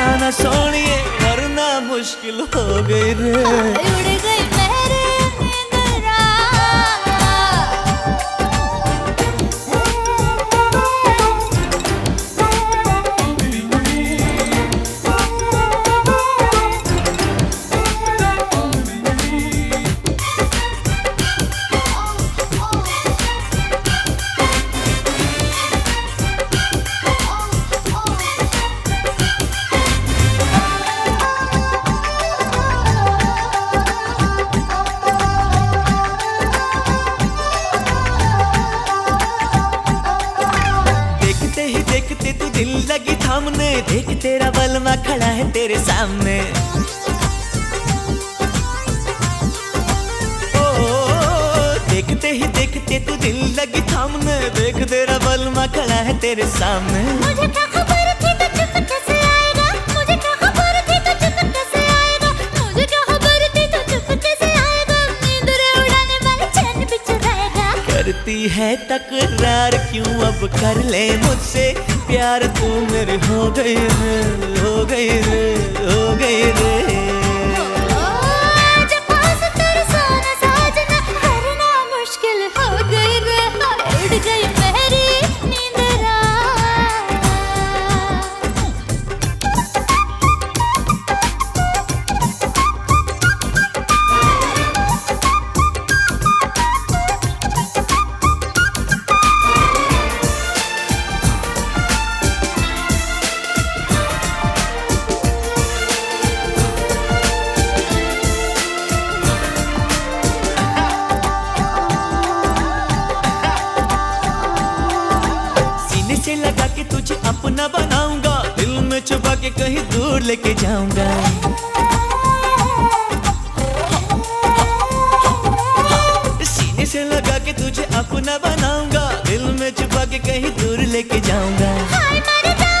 तरसाना सोनिए वरना मुश्किल हो गई रे। थामने देख तेरा बलमा खड़ा है तेरे सामने। ओ, देखते ही देखते तू दिल लगी थामने। देख तेरा बलमा खड़ा है तेरे सामने। मुझे है तकरार, क्यों अब कर ले मुझसे प्यार? तू मेरे हो गए रे हो गए रे हो गए रे अपना बनाऊँगा। दिल में छुपा के कहीं दूर लेके जाऊँगा। सीने से लगा के तुझे अपना बनाऊँगा। दिल में छुपा के कहीं दूर लेके जाऊँगा। हाय मर जाओ